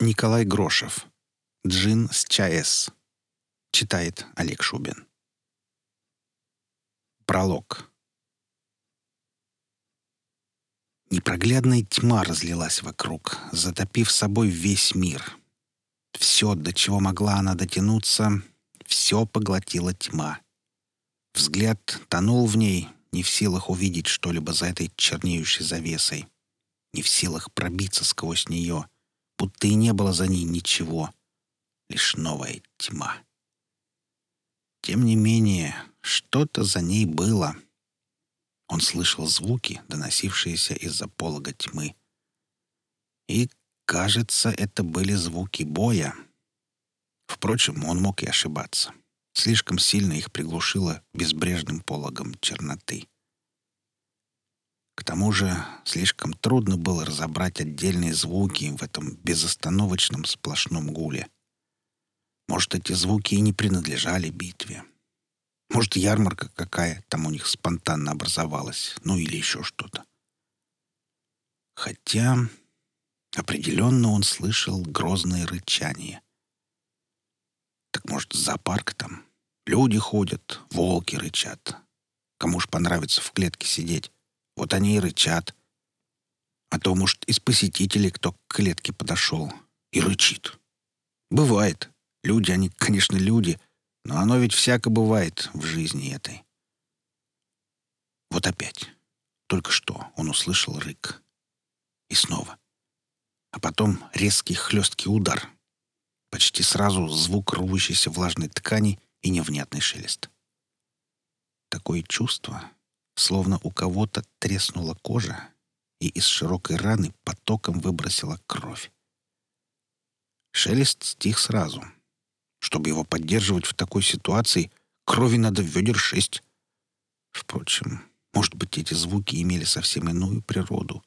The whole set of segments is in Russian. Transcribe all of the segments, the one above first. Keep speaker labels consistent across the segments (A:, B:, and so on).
A: Николай Грошев. Джин с ЧАЭС. Читает Олег Шубин. Пролог. Непроглядная тьма разлилась вокруг, затопив собой весь мир. Все, до чего могла она дотянуться, все поглотила тьма. Взгляд тонул в ней, не в силах увидеть что-либо за этой чернеющей завесой, не в силах пробиться сквозь нее, будто и не было за ней ничего, лишь новая тьма. Тем не менее, что-то за ней было. Он слышал звуки, доносившиеся из-за полога тьмы. И, кажется, это были звуки боя. Впрочем, он мог и ошибаться. Слишком сильно их приглушило безбрежным пологом черноты. К тому же слишком трудно было разобрать отдельные звуки в этом безостановочном сплошном гуле. Может, эти звуки и не принадлежали битве. Может, ярмарка какая там у них спонтанно образовалась, ну или еще что-то. Хотя определенно он слышал грозное рычание. Так может, зоопарк там? Люди ходят, волки рычат. Кому ж понравится в клетке сидеть? Вот они и рычат. А то, может, из посетителей кто к клетке подошел и рычит. Бывает. Люди, они, конечно, люди, но оно ведь всяко бывает в жизни этой. Вот опять. Только что он услышал рык. И снова. А потом резкий хлесткий удар. Почти сразу звук рвущейся влажной ткани и невнятный шелест. Такое чувство, словно у кого-то треснула кожа, и из широкой раны потоком выбросила кровь. Шелест стих сразу. Чтобы его поддерживать в такой ситуации, крови надо в ведер шесть. Впрочем, может быть, эти звуки имели совсем иную природу.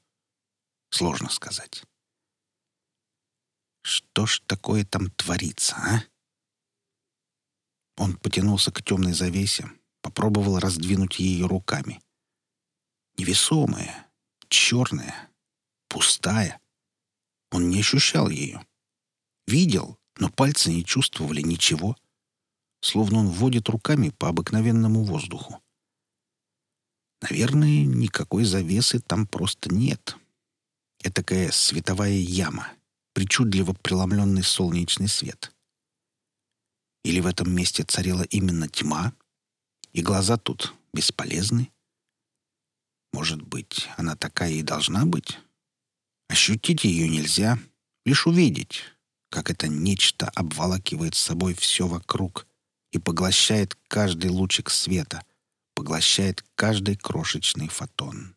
A: Сложно сказать. Что ж такое там творится, а? Он потянулся к темной завесе, попробовал раздвинуть ее руками. Невесомая, черная, пустая. Он не ощущал ее. Видел, но пальцы не чувствовали ничего. Словно он вводит руками по обыкновенному воздуху. Наверное, никакой завесы там просто нет. Этакая световая яма, причудливо преломленный солнечный свет. Или в этом месте царила именно тьма, и глаза тут бесполезны? Может быть, она такая и должна быть? Ощутить ее нельзя, лишь увидеть, как это нечто обволакивает собой все вокруг и поглощает каждый лучик света, поглощает каждый крошечный фотон.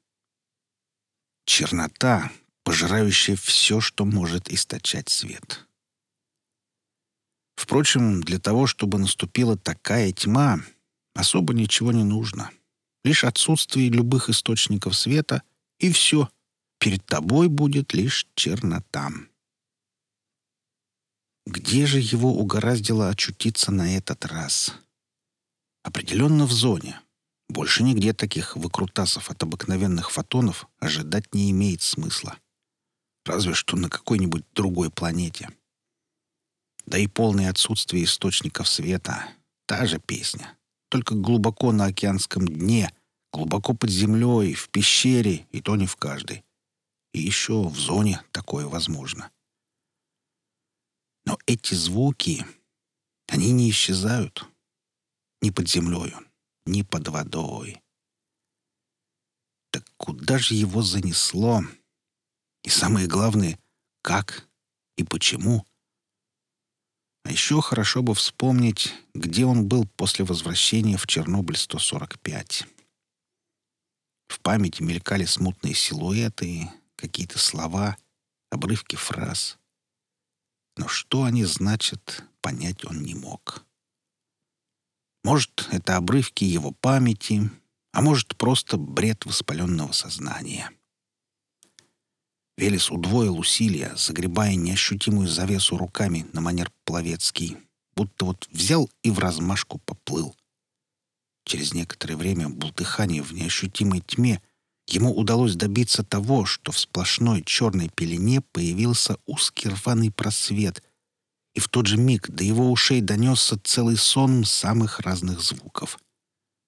A: Чернота, пожирающая все, что может источать свет. Впрочем, для того, чтобы наступила такая тьма, особо ничего не нужно. Лишь отсутствие любых источников света, и все. Перед тобой будет лишь чернота. Где же его угораздило очутиться на этот раз? Определенно в зоне. Больше нигде таких выкрутасов от обыкновенных фотонов ожидать не имеет смысла. Разве что на какой-нибудь другой планете. Да и полное отсутствие источников света — та же песня. Только глубоко на океанском дне, глубоко под землей, в пещере, и то не в каждой. И еще в зоне такое возможно. Но эти звуки, они не исчезают. Ни под землей, ни под водой. Так куда же его занесло? И самое главное, как и почему — а еще хорошо бы вспомнить, где он был после возвращения в Чернобыль-145. В памяти мелькали смутные силуэты, какие-то слова, обрывки фраз. Но что они значат, понять он не мог. Может, это обрывки его памяти, а может, просто бред воспаленного сознания. Велес удвоил усилия, загребая неощутимую завесу руками на манер пловецкий, будто вот взял и в размашку поплыл. Через некоторое время бултыхание в неощутимой тьме ему удалось добиться того, что в сплошной черной пелене появился узкий рваный просвет, и в тот же миг до его ушей донесся целый сон самых разных звуков.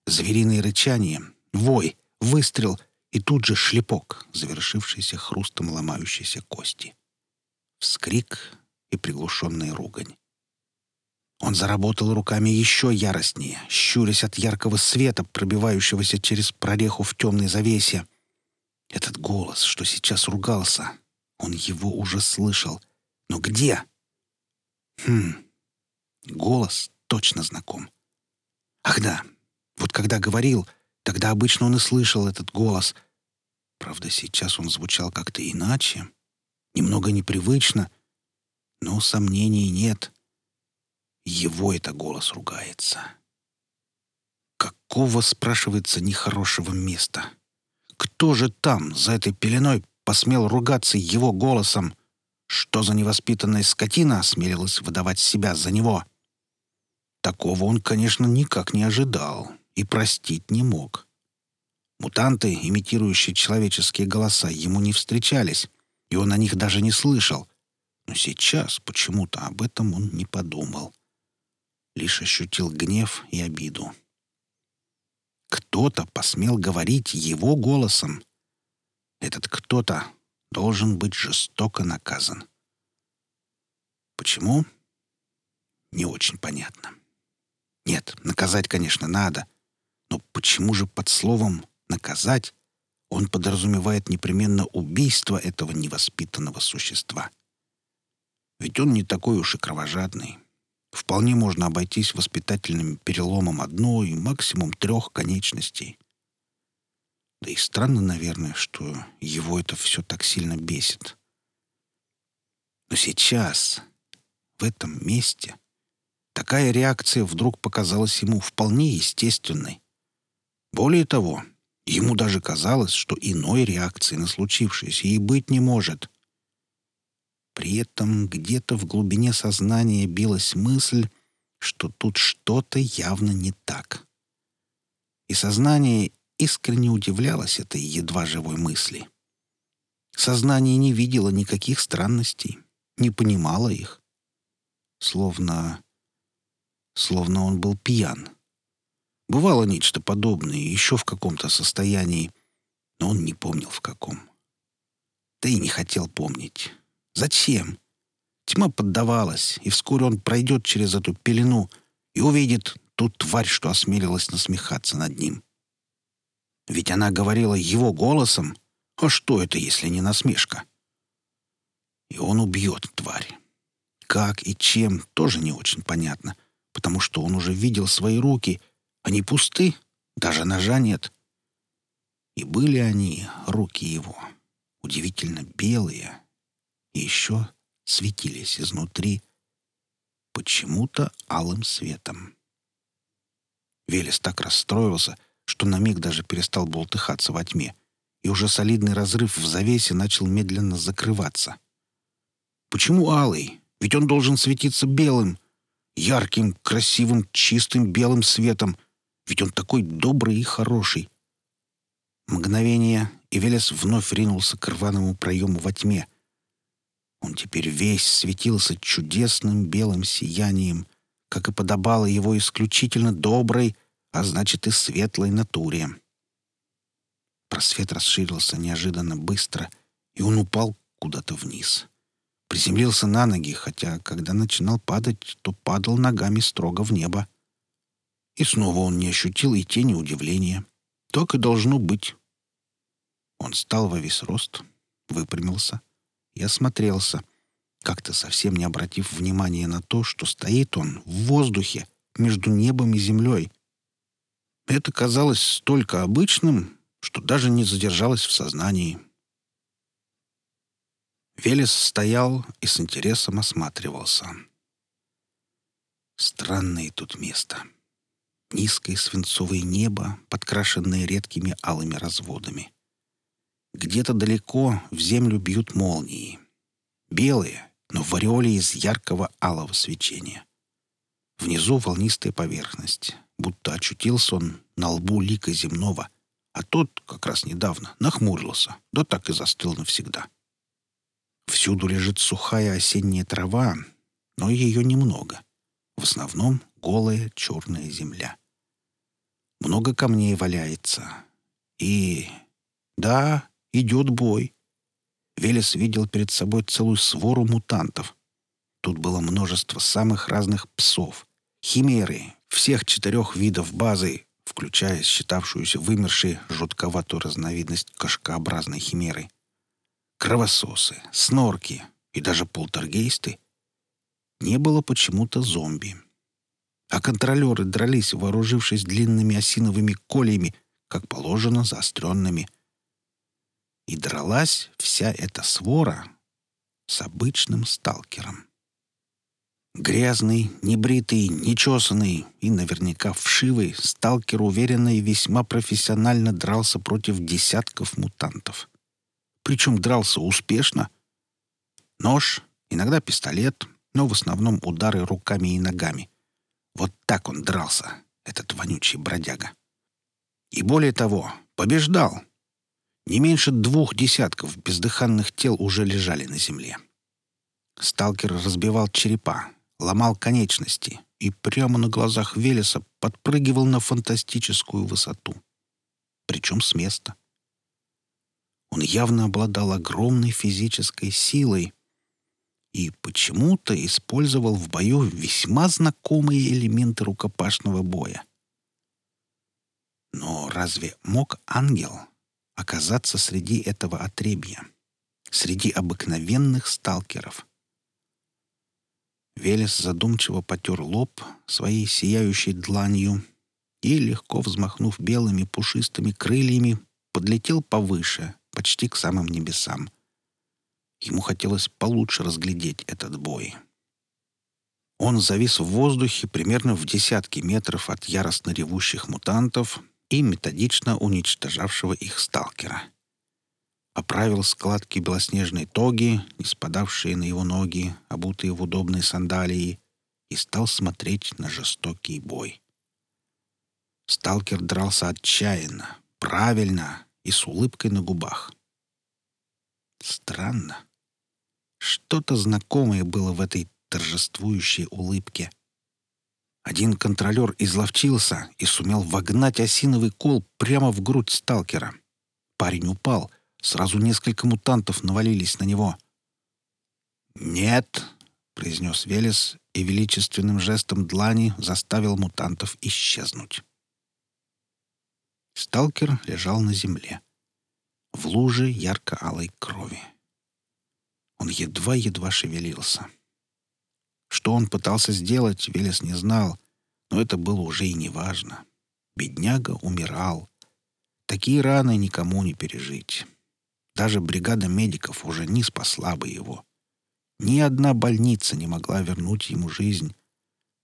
A: Звериное рычание, вой, выстрел и тут же шлепок, завершившийся хрустом ломающейся кости. Вскрик и приглушенная ругань. Он заработал руками еще яростнее, щурясь от яркого света, пробивающегося через прореху в темной завесе. Этот голос, что сейчас ругался, он его уже слышал. Но где? Хм, голос точно знаком. Ах да, вот когда говорил, тогда обычно он и слышал этот голос. Правда, сейчас он звучал как-то иначе, немного непривычно, но сомнений нет — его это голос ругается. Какого, спрашивается, нехорошего места? Кто же там, за этой пеленой, посмел ругаться его голосом? Что за невоспитанная скотина осмелилась выдавать себя за него? Такого он, конечно, никак не ожидал и простить не мог. Мутанты, имитирующие человеческие голоса, ему не встречались, и он о них даже не слышал. Но сейчас почему-то об этом он не подумал лишь ощутил гнев и обиду. Кто-то посмел говорить его голосом. Этот кто-то должен быть жестоко наказан. Почему? Не очень понятно. Нет, наказать, конечно, надо. Но почему же под словом «наказать» он подразумевает непременно убийство этого невоспитанного существа? Ведь он не такой уж и кровожадный вполне можно обойтись воспитательным переломом одной, максимум трех конечностей. Да и странно, наверное, что его это все так сильно бесит. Но сейчас, в этом месте, такая реакция вдруг показалась ему вполне естественной. Более того, ему даже казалось, что иной реакции на случившееся и быть не может — при этом где-то в глубине сознания билась мысль, что тут что-то явно не так. И сознание искренне удивлялось этой едва живой мысли. Сознание не видело никаких странностей, не понимало их. Словно... словно он был пьян. Бывало нечто подобное еще в каком-то состоянии, но он не помнил в каком. Да и не хотел помнить. Зачем? Тьма поддавалась, и вскоре он пройдет через эту пелену и увидит ту тварь, что осмелилась насмехаться над ним. Ведь она говорила его голосом. А что это, если не насмешка? И он убьет тварь. Как и чем, тоже не очень понятно, потому что он уже видел свои руки. Они пусты, даже ножа нет. И были они, руки его, удивительно белые, и еще светились изнутри почему-то алым светом. Велес так расстроился, что на миг даже перестал болтыхаться во тьме, и уже солидный разрыв в завесе начал медленно закрываться. Почему алый? Ведь он должен светиться белым, ярким, красивым, чистым белым светом, ведь он такой добрый и хороший. Мгновение, и Велес вновь ринулся к рваному проему во тьме — он теперь весь светился чудесным белым сиянием, как и подобало его исключительно доброй, а значит и светлой натуре. Просвет расширился неожиданно быстро, и он упал куда-то вниз. Приземлился на ноги, хотя, когда начинал падать, то падал ногами строго в небо. И снова он не ощутил и тени удивления. Так и должно быть. Он встал во весь рост, выпрямился, и осмотрелся, как-то совсем не обратив внимания на то, что стоит он в воздухе между небом и землей. Это казалось столько обычным, что даже не задержалось в сознании. Велес стоял и с интересом осматривался. Странное тут место. Низкое свинцовое небо, подкрашенное редкими алыми разводами. Где-то далеко в землю бьют молнии. Белые, но в ореоле из яркого алого свечения. Внизу волнистая поверхность, будто очутился он на лбу лика земного, А тот, как раз недавно, нахмурился, да так и застыл навсегда. Всюду лежит сухая осенняя трава, но ее немного. В основном голая черная земля. Много камней валяется. И... Да, идет бой. Велес видел перед собой целую свору мутантов. Тут было множество самых разных псов. Химеры всех четырех видов базы, включая считавшуюся вымершей жутковатую разновидность кошкообразной химеры. Кровососы, снорки и даже полтергейсты. Не было почему-то зомби. А контролеры дрались, вооружившись длинными осиновыми колями, как положено, заостренными. И дралась вся эта свора с обычным сталкером. Грязный, небритый, нечесанный и наверняка вшивый, сталкер уверенно и весьма профессионально дрался против десятков мутантов. Причем дрался успешно. Нож, иногда пистолет, но в основном удары руками и ногами. Вот так он дрался, этот вонючий бродяга. И более того, побеждал. Не меньше двух десятков бездыханных тел уже лежали на земле. Сталкер разбивал черепа, ломал конечности и прямо на глазах Велеса подпрыгивал на фантастическую высоту. Причем с места. Он явно обладал огромной физической силой и почему-то использовал в бою весьма знакомые элементы рукопашного боя. Но разве мог ангел оказаться среди этого отребья, среди обыкновенных сталкеров? Велес задумчиво потер лоб своей сияющей дланью и, легко взмахнув белыми пушистыми крыльями, подлетел повыше, почти к самым небесам. Ему хотелось получше разглядеть этот бой. Он завис в воздухе примерно в десятки метров от яростно ревущих мутантов и методично уничтожавшего их сталкера — оправил складки белоснежной тоги, не спадавшие на его ноги, обутые в удобные сандалии, и стал смотреть на жестокий бой. Сталкер дрался отчаянно, правильно и с улыбкой на губах. Странно. Что-то знакомое было в этой торжествующей улыбке. Один контролер изловчился и сумел вогнать осиновый кол прямо в грудь сталкера. Парень упал, Сразу несколько мутантов навалились на него. «Нет!» — произнес Велес и величественным жестом длани заставил мутантов исчезнуть. Сталкер лежал на земле, в луже ярко-алой крови. Он едва-едва шевелился. Что он пытался сделать, Велес не знал, но это было уже и неважно. Бедняга умирал. Такие раны никому не пережить. Даже бригада медиков уже не спасла бы его. Ни одна больница не могла вернуть ему жизнь.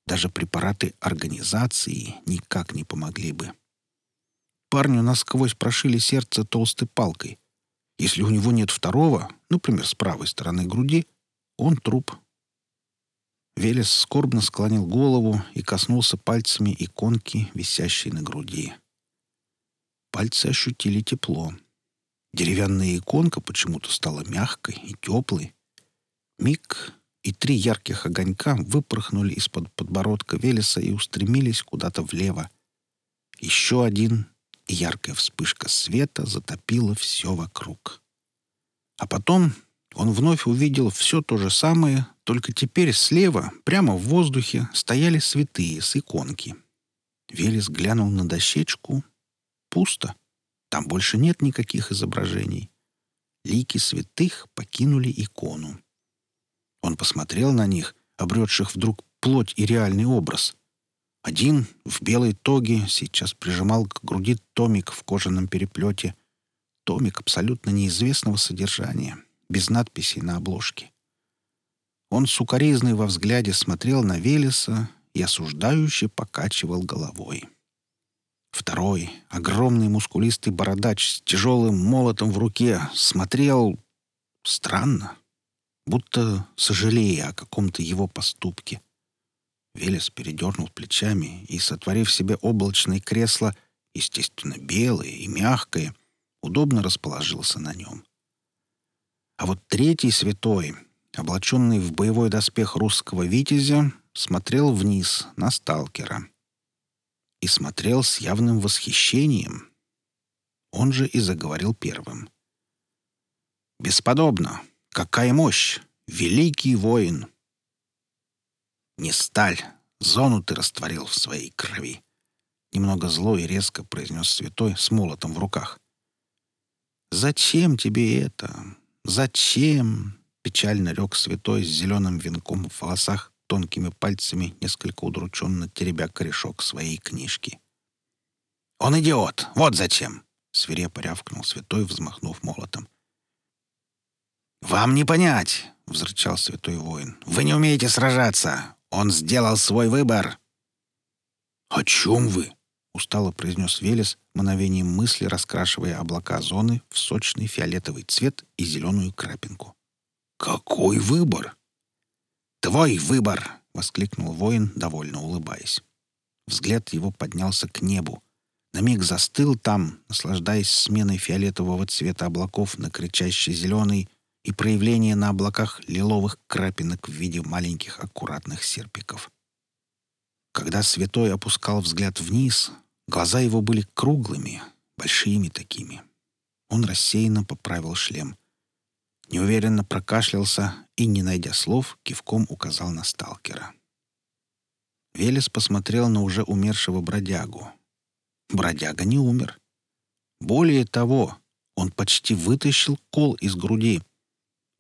A: Даже препараты организации никак не помогли бы. Парню насквозь прошили сердце толстой палкой. Если у него нет второго, например, с правой стороны груди, он труп. Велес скорбно склонил голову и коснулся пальцами иконки, висящей на груди. Пальцы ощутили тепло. Деревянная иконка почему-то стала мягкой и теплой. Миг, и три ярких огонька выпорхнули из-под подбородка Велеса и устремились куда-то влево. Еще один, и яркая вспышка света затопила все вокруг. А потом он вновь увидел все то же самое, только теперь слева, прямо в воздухе, стояли святые с иконки. Велес глянул на дощечку. Пусто. Там больше нет никаких изображений. Лики святых покинули икону. Он посмотрел на них, обретших вдруг плоть и реальный образ. Один в белой тоге сейчас прижимал к груди томик в кожаном переплете. Томик абсолютно неизвестного содержания, без надписей на обложке. Он сукоризный во взгляде смотрел на Велеса и осуждающе покачивал головой. Второй, огромный мускулистый бородач с тяжелым молотом в руке, смотрел странно, будто сожалея о каком-то его поступке. Велес передернул плечами и, сотворив себе облачное кресло, естественно, белое и мягкое, удобно расположился на нем. А вот третий святой, облаченный в боевой доспех русского витязя, смотрел вниз на сталкера. И смотрел с явным восхищением. Он же и заговорил первым. «Бесподобно! Какая мощь! Великий воин!» «Не сталь! Зону ты растворил в своей крови!» Немного зло и резко произнес святой с молотом в руках. «Зачем тебе это? Зачем?» — печально рек святой с зеленым венком в волосах, тонкими пальцами, несколько удрученно теребя корешок своей книжки. «Он идиот! Вот зачем!» — свирепо рявкнул святой, взмахнув молотом. «Вам не понять!» — взрычал святой воин. «Вы не умеете сражаться! Он сделал свой выбор!» «О чем вы?» — устало произнес Велес, мгновением мысли раскрашивая облака зоны в сочный фиолетовый цвет и зеленую крапинку. «Какой выбор?» «Твой выбор!» — воскликнул воин, довольно улыбаясь. Взгляд его поднялся к небу. На миг застыл там, наслаждаясь сменой фиолетового цвета облаков на кричащий зеленый и проявление на облаках лиловых крапинок в виде маленьких аккуратных серпиков. Когда святой опускал взгляд вниз, глаза его были круглыми, большими такими. Он рассеянно поправил шлем. Неуверенно прокашлялся и, не найдя слов, кивком указал на сталкера. Велес посмотрел на уже умершего бродягу. Бродяга не умер. Более того, он почти вытащил кол из груди.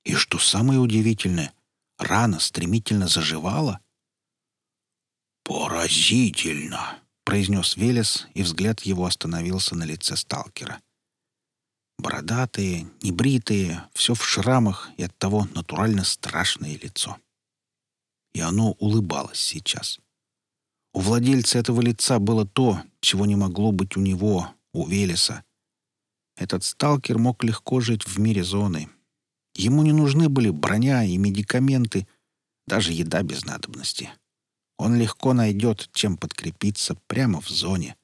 A: И что самое удивительное, рана стремительно заживала — «Поразительно!» — произнес Велес, и взгляд его остановился на лице сталкера. Бородатые, небритые, все в шрамах и оттого натурально страшное лицо. И оно улыбалось сейчас. У владельца этого лица было то, чего не могло быть у него, у Велеса. Этот сталкер мог легко жить в мире зоны. Ему не нужны были броня и медикаменты, даже еда без надобности. Он легко найдет, чем подкрепиться прямо в зоне.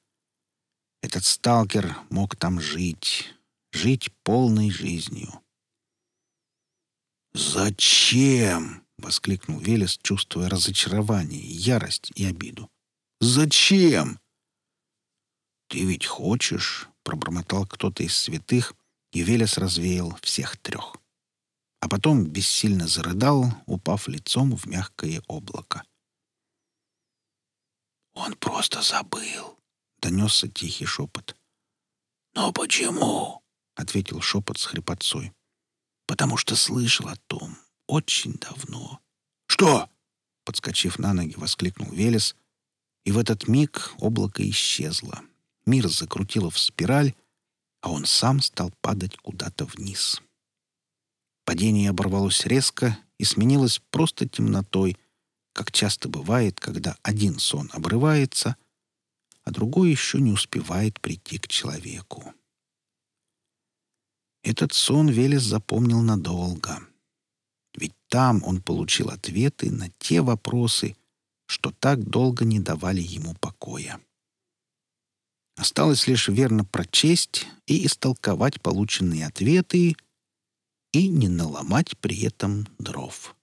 A: Этот сталкер мог там жить, жить полной жизнью. «Зачем?» — воскликнул Велес, чувствуя разочарование, ярость и обиду. «Зачем?» «Ты ведь хочешь?» — пробормотал кто-то из святых, и Велес развеял всех трех. А потом бессильно зарыдал, упав лицом в мягкое облако. «Он просто забыл», — донесся тихий шепот. «Но почему?» — ответил шепот с хрипотцой. «Потому что слышал о том очень давно». «Что?» — подскочив на ноги, воскликнул Велес, и в этот миг облако исчезло. Мир закрутило в спираль, а он сам стал падать куда-то вниз. Падение оборвалось резко и сменилось просто темнотой — как часто бывает, когда один сон обрывается, а другой еще не успевает прийти к человеку. Этот сон Велес запомнил надолго. Ведь там он получил ответы на те вопросы, что так долго не давали ему покоя. Осталось лишь верно прочесть и истолковать полученные ответы и не наломать при этом дров.